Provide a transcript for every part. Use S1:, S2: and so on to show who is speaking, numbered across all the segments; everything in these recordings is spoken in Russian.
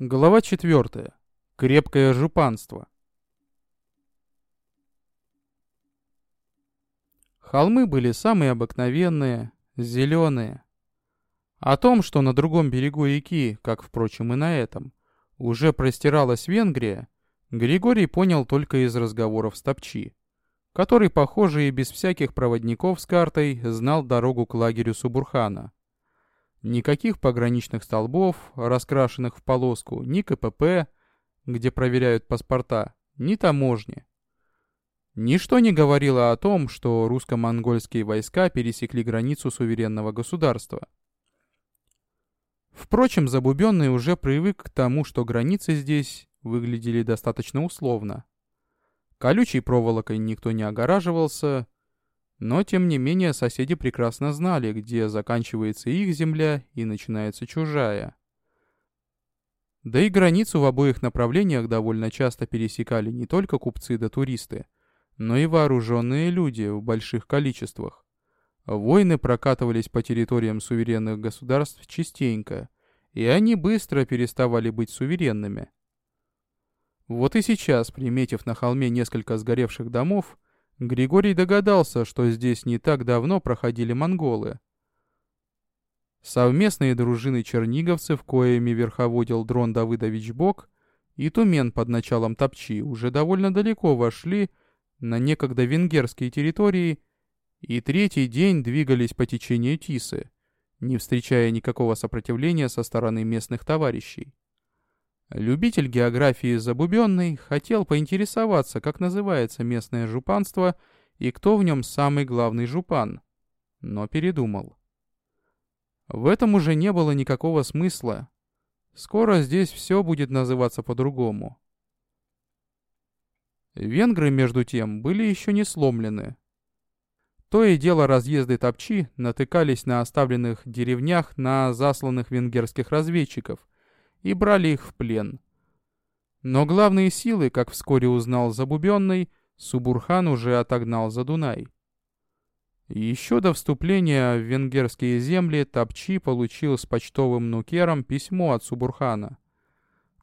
S1: Глава 4. Крепкое жупанство. Холмы были самые обыкновенные, зеленые. О том, что на другом берегу реки, как, впрочем, и на этом, уже простиралась Венгрия, Григорий понял только из разговоров с Топчи, который, похоже, и без всяких проводников с картой знал дорогу к лагерю Субурхана – Никаких пограничных столбов, раскрашенных в полоску, ни КПП, где проверяют паспорта, ни таможни. Ничто не говорило о том, что русско-монгольские войска пересекли границу суверенного государства. Впрочем, Забубенный уже привык к тому, что границы здесь выглядели достаточно условно. Колючей проволокой никто не огораживался, но, тем не менее, соседи прекрасно знали, где заканчивается их земля и начинается чужая. Да и границу в обоих направлениях довольно часто пересекали не только купцы да туристы, но и вооруженные люди в больших количествах. Войны прокатывались по территориям суверенных государств частенько, и они быстро переставали быть суверенными. Вот и сейчас, приметив на холме несколько сгоревших домов, Григорий догадался, что здесь не так давно проходили монголы. Совместные дружины черниговцев, коими верховодил Дрон Давыдович Бок, и Тумен под началом Топчи уже довольно далеко вошли на некогда венгерские территории и третий день двигались по течению Тисы, не встречая никакого сопротивления со стороны местных товарищей. Любитель географии Забубенный хотел поинтересоваться, как называется местное жупанство и кто в нем самый главный жупан, но передумал. В этом уже не было никакого смысла. Скоро здесь все будет называться по-другому. Венгры, между тем, были еще не сломлены. То и дело разъезды топчи натыкались на оставленных деревнях на засланных венгерских разведчиков – и брали их в плен. Но главные силы, как вскоре узнал Забубенный, Субурхан уже отогнал за Дунай. Еще до вступления в венгерские земли Тапчи получил с почтовым нукером письмо от Субурхана.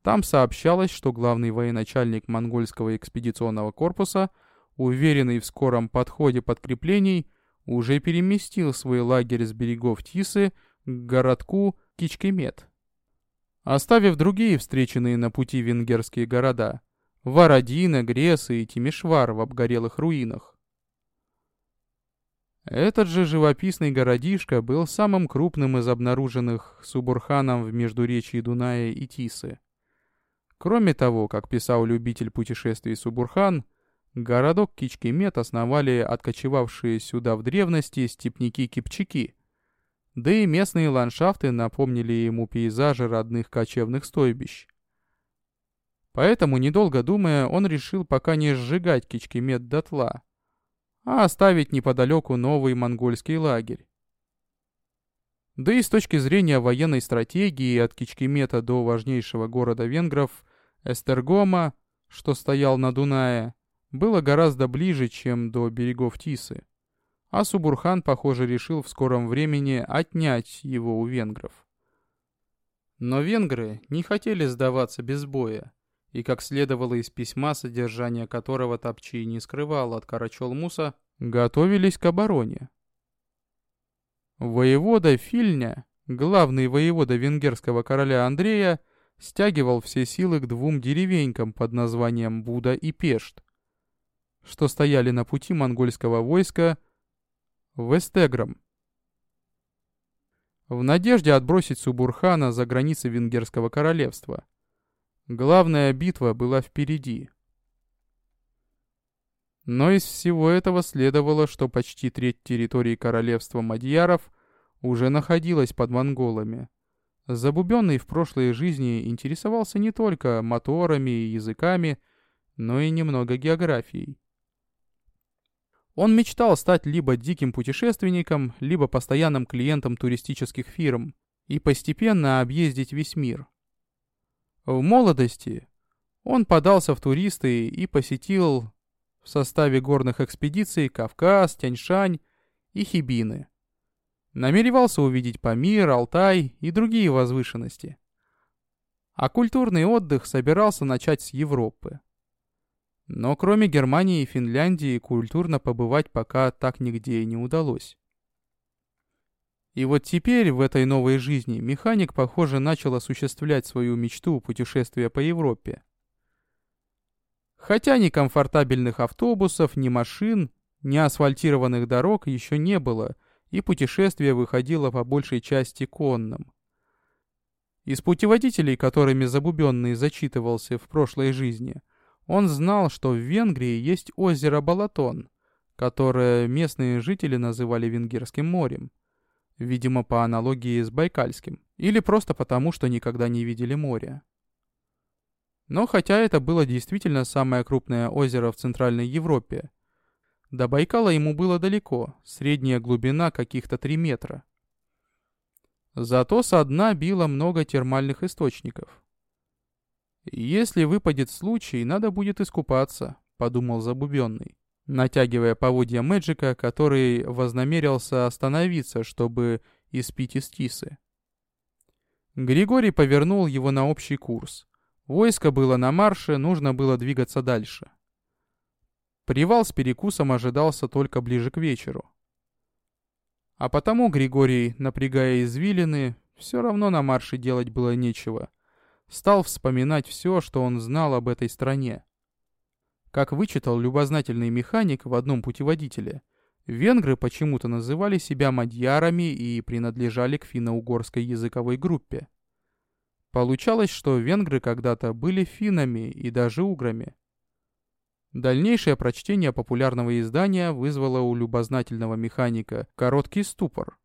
S1: Там сообщалось, что главный военачальник монгольского экспедиционного корпуса, уверенный в скором подходе подкреплений, уже переместил свой лагерь с берегов Тисы к городку Кичкемет оставив другие встреченные на пути венгерские города – Варадина, Гресы и Тимишвар в обгорелых руинах. Этот же живописный городишко был самым крупным из обнаруженных Субурханом в междуречии Дуная и Тисы. Кроме того, как писал любитель путешествий Субурхан, городок Кичкемет основали откочевавшие сюда в древности степняки-кипчаки – да и местные ландшафты напомнили ему пейзажи родных кочевных стойбищ. Поэтому, недолго думая, он решил пока не сжигать Кичкемет дотла, а оставить неподалеку новый монгольский лагерь. Да и с точки зрения военной стратегии от Кичкемета до важнейшего города венгров Эстергома, что стоял на Дунае, было гораздо ближе, чем до берегов Тисы а Субурхан, похоже, решил в скором времени отнять его у венгров. Но венгры не хотели сдаваться без боя, и, как следовало из письма, содержание которого Топчий не скрывал от Карачолмуса, готовились к обороне. Воевода Фильня, главный воевода венгерского короля Андрея, стягивал все силы к двум деревенькам под названием Буда и Пешт, что стояли на пути монгольского войска Вестеграм. В надежде отбросить Субурхана за границы Венгерского королевства. Главная битва была впереди. Но из всего этого следовало, что почти треть территории королевства Мадьяров уже находилась под монголами. Забубенный в прошлой жизни интересовался не только моторами и языками, но и немного географией. Он мечтал стать либо диким путешественником, либо постоянным клиентом туристических фирм и постепенно объездить весь мир. В молодости он подался в туристы и посетил в составе горных экспедиций Кавказ, Тяньшань и Хибины. Намеревался увидеть Памир, Алтай и другие возвышенности. А культурный отдых собирался начать с Европы. Но кроме Германии и Финляндии культурно побывать пока так нигде и не удалось. И вот теперь, в этой новой жизни, механик, похоже, начал осуществлять свою мечту путешествия по Европе. Хотя ни комфортабельных автобусов, ни машин, ни асфальтированных дорог еще не было, и путешествие выходило по большей части конным. Из путеводителей, которыми Забубенный зачитывался в прошлой жизни, он знал, что в Венгрии есть озеро Балатон, которое местные жители называли Венгерским морем. Видимо, по аналогии с Байкальским. Или просто потому, что никогда не видели моря. Но хотя это было действительно самое крупное озеро в Центральной Европе, до Байкала ему было далеко, средняя глубина каких-то 3 метра. Зато со дна било много термальных источников. «Если выпадет случай, надо будет искупаться», — подумал Забубенный, натягивая поводья Мэджика, который вознамерился остановиться, чтобы испить из. Григорий повернул его на общий курс. Войско было на марше, нужно было двигаться дальше. Привал с перекусом ожидался только ближе к вечеру. А потому Григорий, напрягая извилины, все равно на марше делать было нечего. Стал вспоминать все, что он знал об этой стране. Как вычитал любознательный механик в одном путеводителе, венгры почему-то называли себя мадьярами и принадлежали к финно-угорской языковой группе. Получалось, что венгры когда-то были финнами и даже уграми. Дальнейшее прочтение популярного издания вызвало у любознательного механика короткий ступор.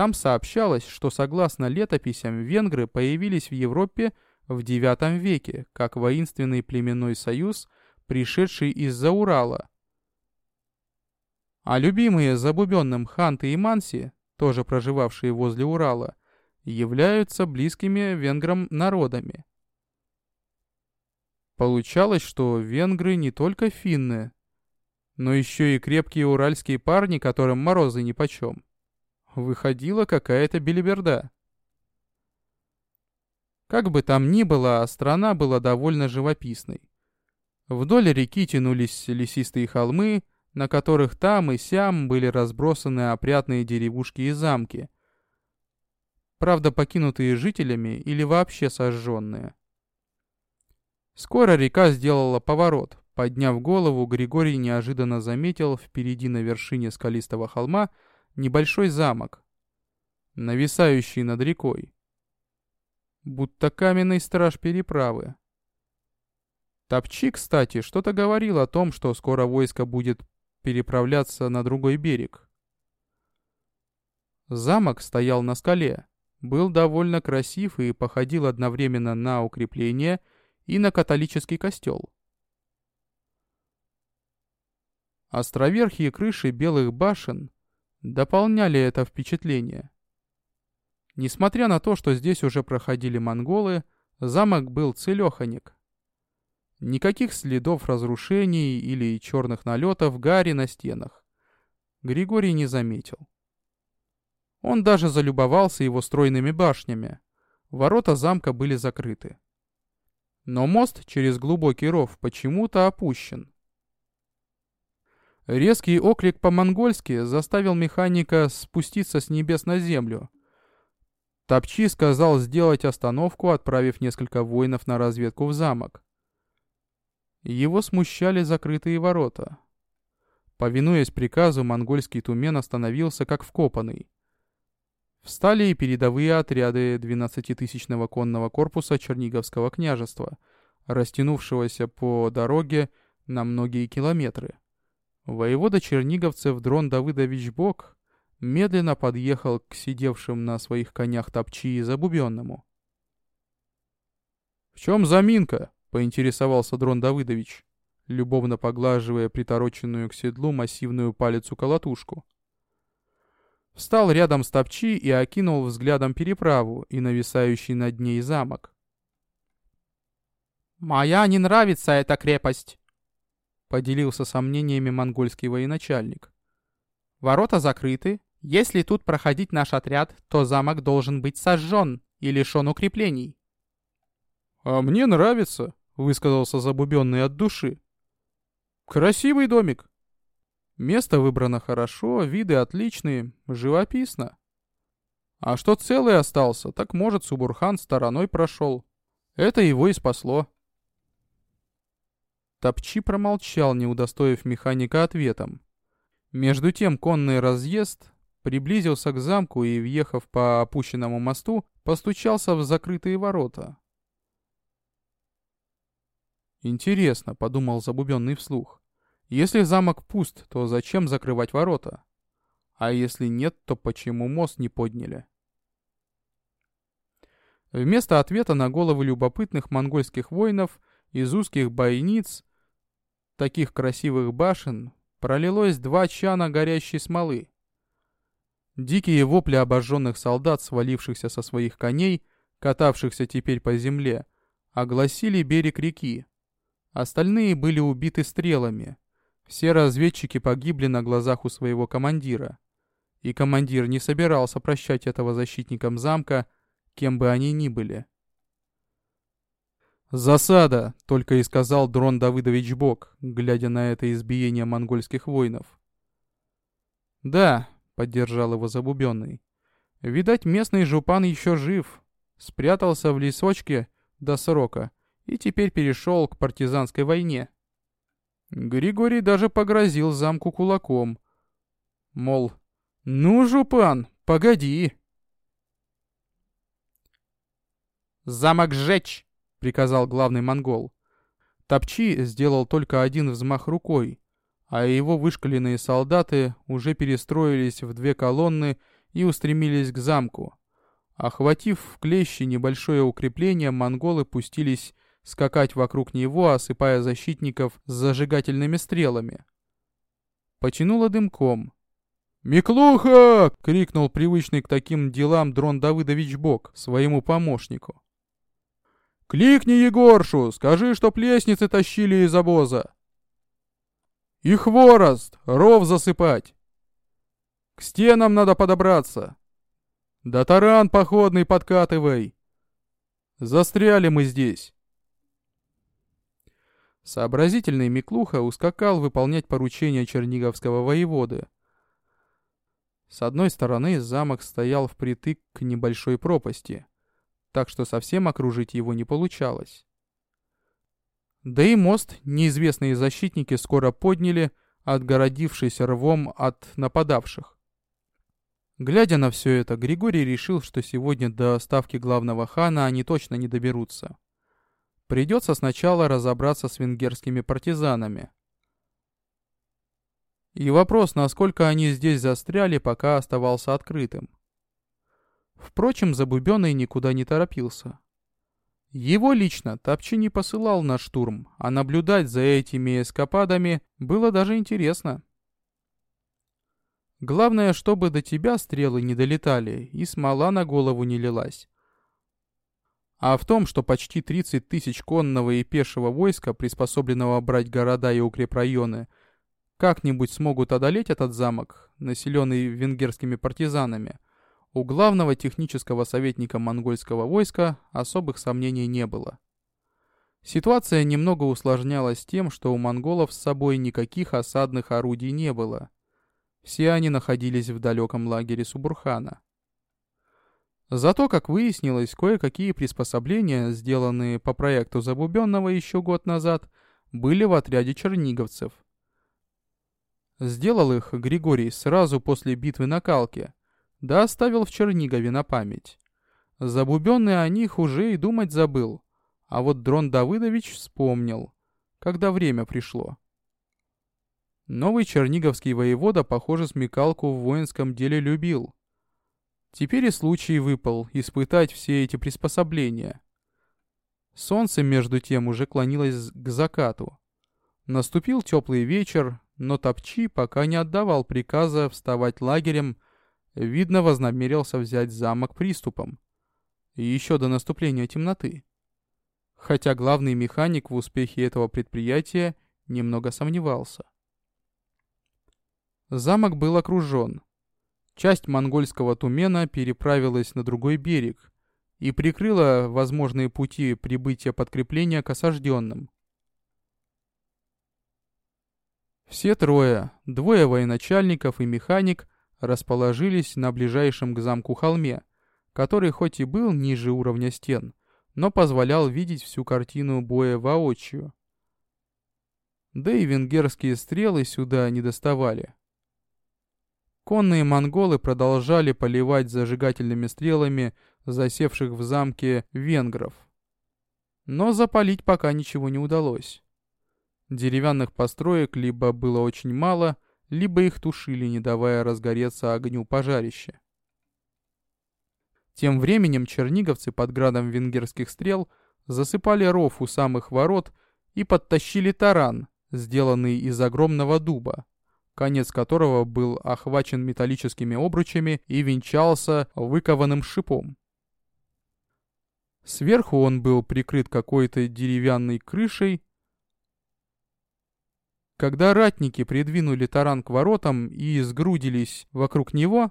S1: Там сообщалось, что согласно летописям венгры появились в Европе в IX веке как воинственный племенной союз, пришедший из-за Урала. А любимые забубенным ханты и манси, тоже проживавшие возле Урала, являются близкими венграм народами. Получалось, что венгры не только финны, но еще и крепкие уральские парни, которым морозы нипочем. Выходила какая-то белиберда. Как бы там ни было, страна была довольно живописной. Вдоль реки тянулись лесистые холмы, на которых там и сям были разбросаны опрятные деревушки и замки. Правда, покинутые жителями или вообще сожженные. Скоро река сделала поворот. Подняв голову, Григорий неожиданно заметил впереди на вершине скалистого холма небольшой замок, нависающий над рекой. Будто каменный страж переправы. Топчи, кстати, что-то говорил о том, что скоро войско будет переправляться на другой берег. Замок стоял на скале, был довольно красив и походил одновременно на укрепление и на католический костел. Островерхие крыши белых башен дополняли это впечатление. Несмотря на то, что здесь уже проходили монголы, замок был целеханик. Никаких следов разрушений или черных налетов гари на стенах. Григорий не заметил. Он даже залюбовался его стройными башнями. Ворота замка были закрыты. Но мост через глубокий ров почему-то опущен. Резкий оклик по-монгольски заставил механика спуститься с небес на землю. Топчи сказал сделать остановку, отправив несколько воинов на разведку в замок. Его смущали закрытые ворота. Повинуясь приказу, монгольский тумен остановился как вкопанный. Встали и передовые отряды 12-тысячного конного корпуса Черниговского княжества, растянувшегося по дороге на многие километры. Воевода черниговцев Дрон Давыдович Бок медленно подъехал к сидевшим на своих конях топчи и забубенному. «В чем заминка?» — поинтересовался Дрон Давыдович, любовно поглаживая притороченную к седлу массивную палицу-колотушку. Встал рядом с топчи и окинул взглядом переправу и нависающий над ней замок.
S2: «Моя не нравится эта крепость», — поделился сомнениями монгольский военачальник. «Ворота закрыты. Если тут проходить наш отряд, то замок должен быть сожжен и лишен укреплений».
S1: «А мне нравится», — высказался Забубенный от души. «Красивый домик. Место выбрано хорошо, виды отличные, живописно. А что целый остался, так может Субурхан стороной прошел. Это его и спасло». Топчи промолчал, не удостоив механика ответом. Между тем конный разъезд приблизился к замку и, въехав по опущенному мосту, постучался в закрытые ворота. «Интересно», — подумал забубенный вслух. «Если замок пуст, то зачем закрывать ворота? А если нет, то почему мост не подняли?» Вместо ответа на головы любопытных монгольских воинов из узких бойниц, таких красивых башен, пролилось два чана горящей смолы. Дикие вопли обожженных солдат, свалившихся со своих коней, катавшихся теперь по земле, огласили берег реки. Остальные были убиты стрелами. Все разведчики погибли на глазах у своего командира. И командир не собирался прощать этого защитникам замка, кем бы они ни были. «Засада!» — только и сказал Дрон Давыдович Бок, глядя на это избиение монгольских воинов. «Да», — поддержал его Забубенный. «Видать, местный жупан еще жив. Спрятался в лесочке до срока и теперь перешел к партизанской войне». Григорий даже погрозил замку кулаком. Мол, «Ну, жупан, погоди!» «Замок сжечь!» — приказал главный монгол. Топчи сделал только один взмах рукой, а его вышкаленные солдаты уже перестроились в две колонны и устремились к замку. Охватив в клещи небольшое укрепление, монголы пустились скакать вокруг него, осыпая защитников с зажигательными стрелами. Потянуло дымком. «Миклуха!» — крикнул привычный к таким делам Дрон Давыдович Бок своему помощнику. «Кликни Егоршу, скажи, чтоб лестницы тащили из обоза!» «И хворост, ров засыпать!» «К стенам надо подобраться!» «Да таран походный подкатывай!» «Застряли мы здесь!» Сообразительный Миклуха ускакал выполнять поручения черниговского воеводы. С одной стороны замок стоял впритык к небольшой пропасти — так что совсем окружить его не получалось. Да и мост неизвестные защитники скоро подняли, отгородившись рвом от нападавших. Глядя на все это, Григорий решил, что сегодня до ставки главного хана они точно не доберутся. Придется сначала разобраться с венгерскими партизанами. И вопрос, насколько они здесь застряли, пока оставался открытым. Впрочем, Забубенный никуда не торопился. Его лично Тапчи не посылал на штурм, а наблюдать за этими эскападами было даже интересно. Главное, чтобы до тебя стрелы не долетали и смола на голову не лилась. А в том, что почти 30 тысяч конного и пешего войска, приспособленного брать города и укрепрайоны, как-нибудь смогут одолеть этот замок, населенный венгерскими партизанами – у главного технического советника монгольского войска особых сомнений не было. Ситуация немного усложнялась тем, что у монголов с собой никаких осадных орудий не было. Все они находились в далеком лагере Субурхана. Зато, как выяснилось, кое-какие приспособления, сделанные по проекту Забубенного еще год назад, были в отряде черниговцев. Сделал их Григорий сразу после битвы на Калке, да оставил в Чернигове на память. Забубенный о них уже и думать забыл, а вот Дрон Давыдович вспомнил, когда время пришло. Новый черниговский воевода, похоже, смекалку в воинском деле любил. Теперь и случай выпал испытать все эти приспособления. Солнце, между тем, уже клонилось к закату. Наступил теплый вечер, но Топчи пока не отдавал приказа вставать лагерем Видно, вознамерился взять замок приступом. И еще до наступления темноты. Хотя главный механик в успехе этого предприятия немного сомневался. Замок был окружен. Часть монгольского тумена переправилась на другой берег, и прикрыла возможные пути прибытия подкрепления к осажденным. Все трое, двое военачальников и механик, расположились на ближайшем к замку холме, который хоть и был ниже уровня стен, но позволял видеть всю картину боя воочию. Да и венгерские стрелы сюда не доставали. Конные монголы продолжали поливать зажигательными стрелами засевших в замке венгров. Но запалить пока ничего не удалось. Деревянных построек либо было очень мало, либо их тушили, не давая разгореться огню пожарища. Тем временем черниговцы под градом венгерских стрел засыпали ров у самых ворот и подтащили таран, сделанный из огромного дуба, конец которого был охвачен металлическими обручами и венчался выкованным шипом. Сверху он был прикрыт какой-то деревянной крышей, когда ратники придвинули таран к воротам и сгрудились вокруг него,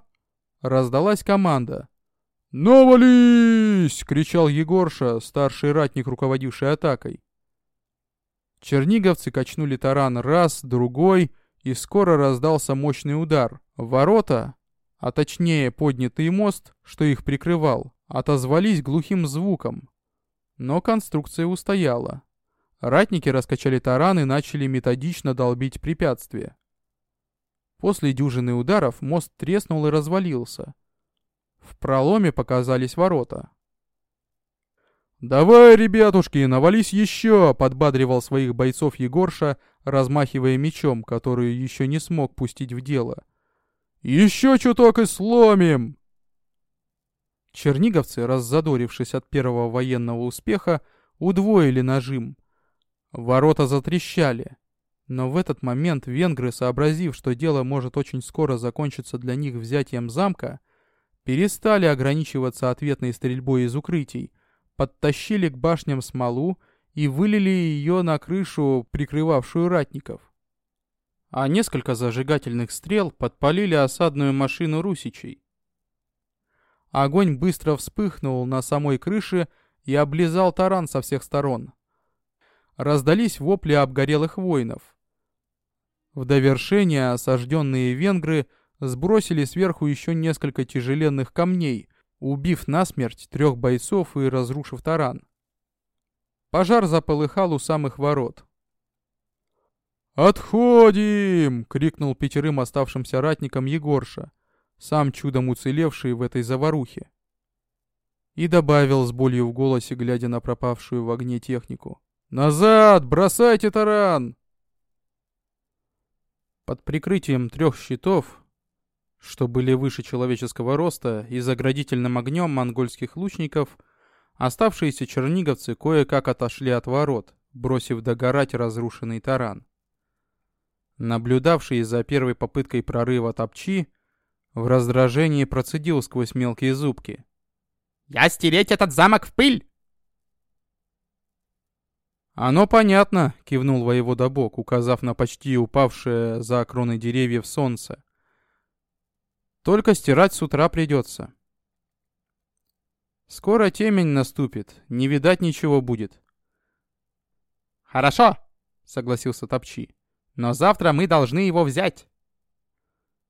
S1: раздалась команда. «Навались!» — кричал Егорша, старший ратник, руководивший атакой. Черниговцы качнули таран раз, другой, и скоро раздался мощный удар. Ворота, а точнее поднятый мост, что их прикрывал, отозвались глухим звуком. Но конструкция устояла. Ратники раскачали таран и начали методично долбить препятствия. После дюжины ударов мост треснул и развалился. В проломе показались ворота. «Давай, ребятушки, навались еще!» — подбадривал своих бойцов Егорша, размахивая мечом, который еще не смог пустить в дело. «Еще чуток и сломим!» Черниговцы, раззадорившись от первого военного успеха, удвоили нажим, Ворота затрещали. Но в этот момент венгры, сообразив, что дело может очень скоро закончиться для них взятием замка, перестали ограничиваться ответной стрельбой из укрытий, подтащили к башням смолу и вылили ее на крышу, прикрывавшую ратников. А несколько зажигательных стрел подпалили осадную машину русичей. Огонь быстро вспыхнул на самой крыше и облизал таран со всех сторон раздались вопли обгорелых воинов. В довершение осажденные венгры сбросили сверху еще несколько тяжеленных камней, убив насмерть трех бойцов и разрушив таран. Пожар заполыхал у самых ворот. «Отходим!» — крикнул пятерым оставшимся ратникам Егорша, сам чудом уцелевший в этой заварухе. И добавил с болью в голосе, глядя на пропавшую в огне технику. «Назад! Бросайте таран!» Под прикрытием трех щитов, что были выше человеческого роста, и заградительным огнем монгольских лучников, оставшиеся черниговцы кое-как отошли от ворот, бросив догорать разрушенный таран. Наблюдавший за первой попыткой прорыва топчи, в раздражении процедил сквозь мелкие зубки. «Я стереть этот замок в пыль!» «Оно понятно», — кивнул воевода Бог, указав на почти упавшее за кроны деревьев солнце. «Только стирать с утра придется». «Скоро темень наступит, не видать ничего будет».
S2: «Хорошо», — согласился Топчи. «Но завтра мы должны его взять.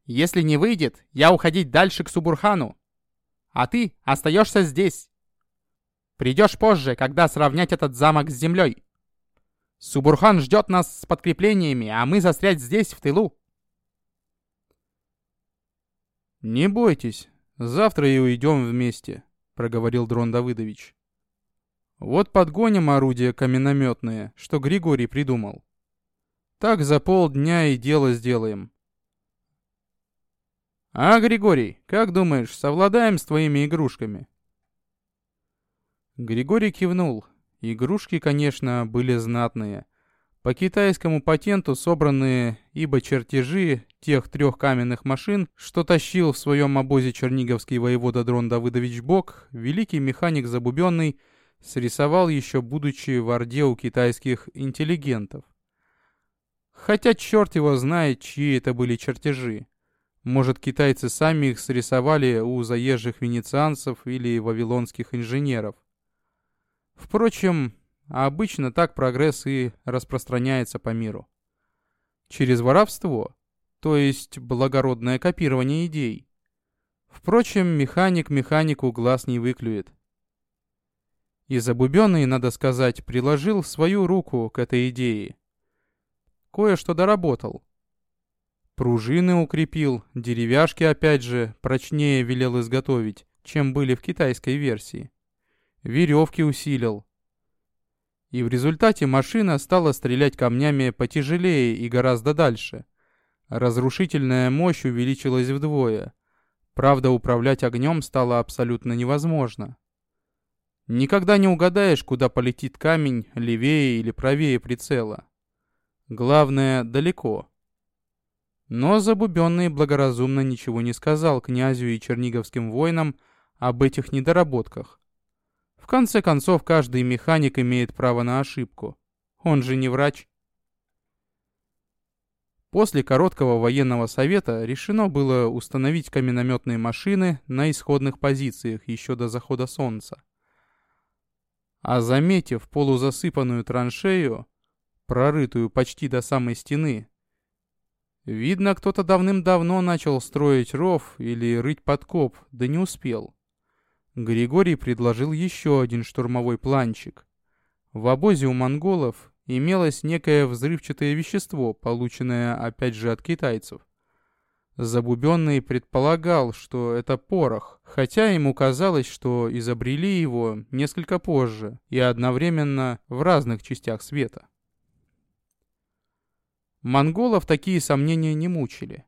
S2: Если не выйдет, я уходить дальше к Субурхану. А ты остаешься здесь. Придешь позже, когда сравнять этот замок с землей». Субурхан ждет нас с подкреплениями, а мы застрять здесь, в тылу.
S1: «Не бойтесь, завтра и уйдем вместе», — проговорил Дрон Давыдович. «Вот подгоним орудия каменометные, что Григорий придумал. Так за полдня и дело сделаем». «А, Григорий, как думаешь, совладаем с твоими игрушками?» Григорий кивнул, Игрушки, конечно, были знатные. По китайскому патенту собранные, ибо чертежи тех трех каменных машин, что тащил в своем обозе черниговский воевода Дрон Давыдович Бок, великий механик Забубенный срисовал еще будучи в Орде у китайских интеллигентов. Хотя черт его знает, чьи это были чертежи. Может, китайцы сами их срисовали у заезжих венецианцев или вавилонских инженеров. Впрочем, обычно так прогресс и распространяется по миру. Через воровство, то есть благородное копирование идей. Впрочем, механик механику глаз не выклюет. И Забубенный, надо сказать, приложил свою руку к этой идее. Кое-что доработал. Пружины укрепил, деревяшки опять же прочнее велел изготовить, чем были в китайской версии. Веревки усилил. И в результате машина стала стрелять камнями потяжелее и гораздо дальше. Разрушительная мощь увеличилась вдвое. Правда, управлять огнем стало абсолютно невозможно. Никогда не угадаешь, куда полетит камень, левее или правее прицела. Главное, далеко. Но Забубенный благоразумно ничего не сказал князю и черниговским воинам об этих недоработках. Конце концов, каждый механик имеет право на ошибку. Он же не врач. После короткого военного совета решено было установить каменнометные машины на исходных позициях еще до захода солнца. А заметив полузасыпанную траншею, прорытую почти до самой стены, Видно, кто-то давным-давно начал строить ров или рыть подкоп, да не успел. Григорий предложил еще один штурмовой планчик. В обозе у монголов имелось некое взрывчатое вещество, полученное опять же от китайцев. Забубенный предполагал, что это порох, хотя ему казалось, что изобрели его несколько позже и одновременно в разных частях света. Монголов такие сомнения не мучили.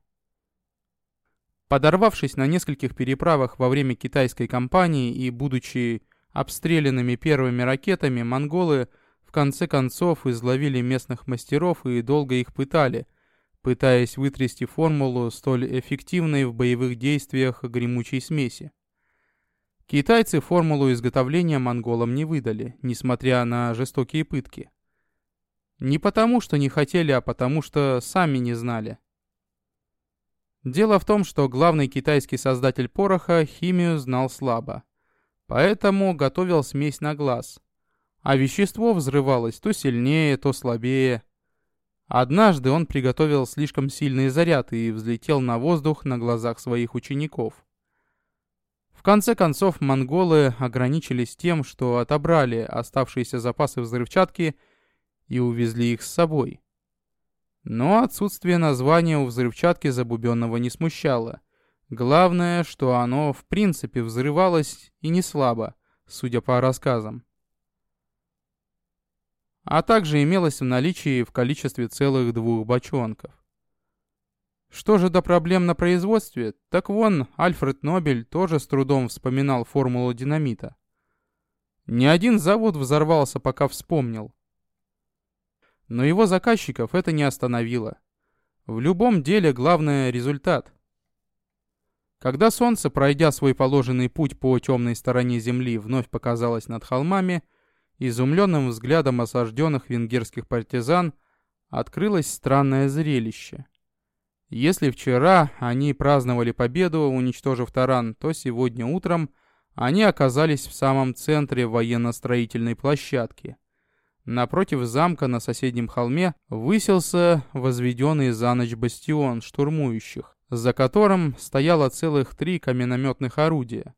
S1: Подорвавшись на нескольких переправах во время китайской кампании и будучи обстрелянными первыми ракетами, монголы в конце концов изловили местных мастеров и долго их пытали, пытаясь вытрясти формулу столь эффективной в боевых действиях гремучей смеси. Китайцы формулу изготовления монголам не выдали, несмотря на жестокие пытки. Не потому, что не хотели, а потому, что сами не знали. Дело в том, что главный китайский создатель пороха химию знал слабо. Поэтому готовил смесь на глаз. А вещество взрывалось то сильнее, то слабее. Однажды он приготовил слишком сильный заряд и взлетел на воздух на глазах своих учеников. В конце концов, монголы ограничились тем, что отобрали оставшиеся запасы взрывчатки – и увезли их с собой. Но отсутствие названия у взрывчатки забубенного не смущало. Главное, что оно в принципе взрывалось и не слабо, судя по рассказам. А также имелось в наличии в количестве целых двух бочонков. Что же до проблем на производстве, так вон Альфред Нобель тоже с трудом вспоминал формулу динамита. Ни один завод взорвался, пока вспомнил. Но его заказчиков это не остановило. В любом деле главное результат. Когда солнце, пройдя свой положенный путь по темной стороне земли, вновь показалось над холмами, изумленным взглядом осажденных венгерских партизан открылось странное зрелище. Если вчера они праздновали победу, уничтожив таран, то сегодня утром они оказались в самом центре военно-строительной площадки. Напротив замка на соседнем холме высился возведенный за ночь бастион штурмующих, за которым стояло целых три каменнометных орудия.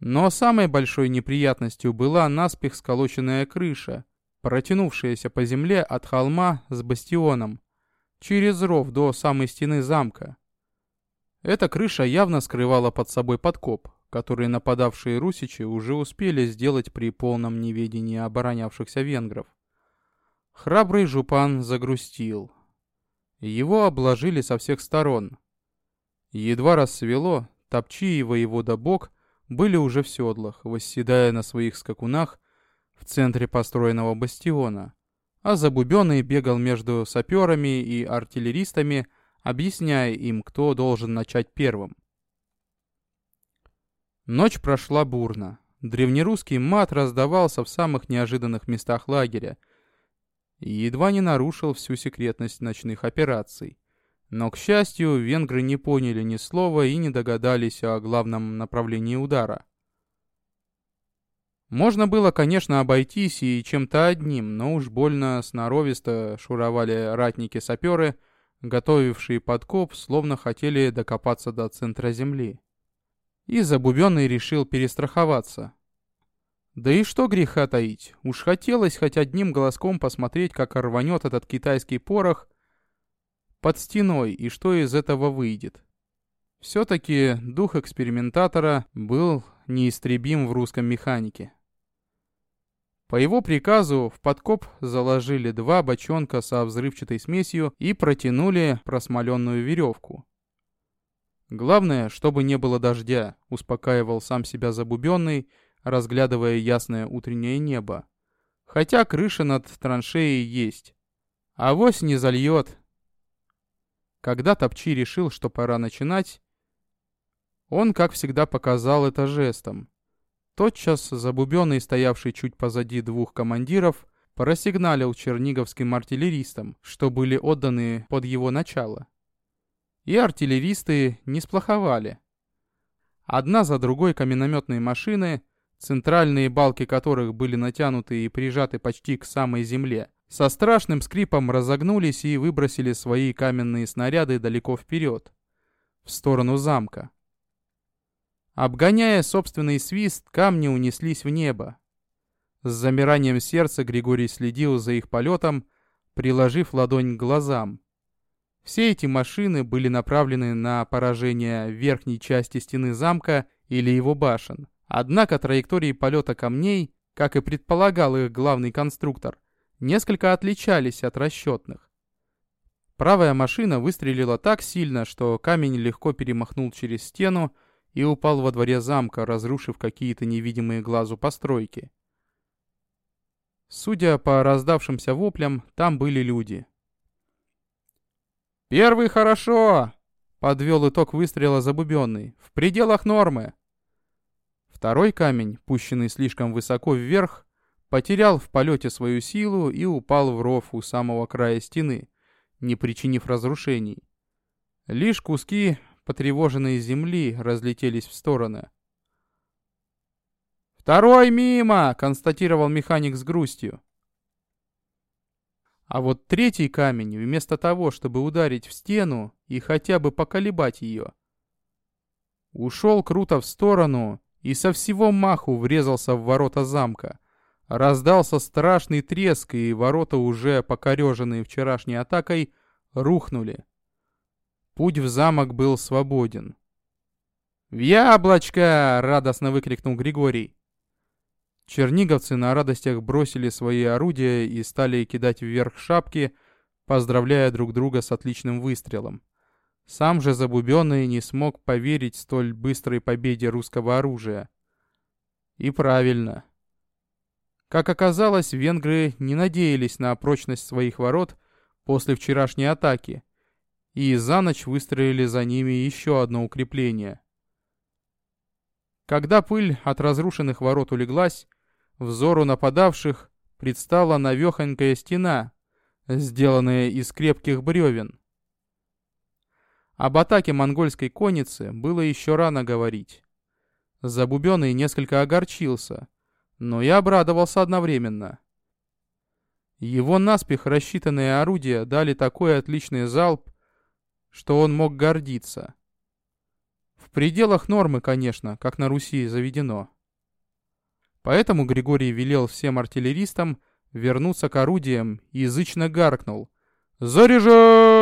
S1: Но самой большой неприятностью была наспех сколоченная крыша, протянувшаяся по земле от холма с бастионом, через ров до самой стены замка. Эта крыша явно скрывала под собой подкоп, которые нападавшие русичи уже успели сделать при полном неведении оборонявшихся венгров. Храбрый жупан загрустил. Его обложили со всех сторон. Едва рассвело, топчи и воевода Бог были уже в седлах, восседая на своих скакунах в центре построенного бастиона, а Забубенный бегал между саперами и артиллеристами, объясняя им, кто должен начать первым. Ночь прошла бурно. Древнерусский мат раздавался в самых неожиданных местах лагеря и едва не нарушил всю секретность ночных операций. Но, к счастью, венгры не поняли ни слова и не догадались о главном направлении удара. Можно было, конечно, обойтись и чем-то одним, но уж больно сноровисто шуровали ратники-саперы, готовившие подкоп, словно хотели докопаться до центра земли. И Забубенный решил перестраховаться. Да и что греха таить, уж хотелось хоть одним глазком посмотреть, как рванет этот китайский порох под стеной и что из этого выйдет. Все-таки дух экспериментатора был неистребим в русском механике. По его приказу в подкоп заложили два бочонка со взрывчатой смесью и протянули просмоленную веревку. Главное, чтобы не было дождя, успокаивал сам себя забубенный, разглядывая ясное утреннее небо. Хотя крыша над траншеей есть. Авось не зальет. Когда Топчи решил, что пора начинать, он, как всегда, показал это жестом. Тотчас забубенный, стоявший чуть позади двух командиров, просигналил черниговским артиллеристам, что были отданы под его начало. И артиллеристы не сплоховали. Одна за другой каменнометные машины, центральные балки которых были натянуты и прижаты почти к самой земле, со страшным скрипом разогнулись и выбросили свои каменные снаряды далеко вперед, в сторону замка. Обгоняя собственный свист, камни унеслись в небо. С замиранием сердца Григорий следил за их полетом, приложив ладонь к глазам. Все эти машины были направлены на поражение верхней части стены замка или его башен. Однако траектории полета камней, как и предполагал их главный конструктор, несколько отличались от расчетных. Правая машина выстрелила так сильно, что камень легко перемахнул через стену, и упал во дворе замка, разрушив какие-то невидимые глазу постройки. Судя по раздавшимся воплям, там были люди. «Первый хорошо!» — подвел итог выстрела забубенный. «В пределах нормы!» Второй камень, пущенный слишком высоко вверх, потерял в полете свою силу и упал в ров у самого края стены, не причинив разрушений. Лишь куски потревоженные земли разлетелись в стороны. «Второй мимо!» — констатировал механик с грустью. А вот третий камень, вместо того, чтобы ударить в стену и хотя бы поколебать ее, ушел круто в сторону и со всего маху врезался в ворота замка. Раздался страшный треск, и ворота, уже покореженные вчерашней атакой, рухнули. Путь в замок был свободен. «В яблочко!» — радостно выкрикнул Григорий. Черниговцы на радостях бросили свои орудия и стали кидать вверх шапки, поздравляя друг друга с отличным выстрелом. Сам же Забубенный не смог поверить столь быстрой победе русского оружия. И правильно. Как оказалось, венгры не надеялись на прочность своих ворот после вчерашней атаки — и за ночь выстроили за ними еще одно укрепление. Когда пыль от разрушенных ворот улеглась, взору нападавших предстала навехонькая стена, сделанная из крепких бревен. Об атаке монгольской конницы было еще рано говорить. Забубенный несколько огорчился, но и обрадовался одновременно. Его наспех рассчитанные орудия дали такой отличный залп, что он мог гордиться. В пределах нормы, конечно, как на Руси заведено. Поэтому Григорий велел всем артиллеристам вернуться к орудиям и язычно гаркнул. «Заряжай!»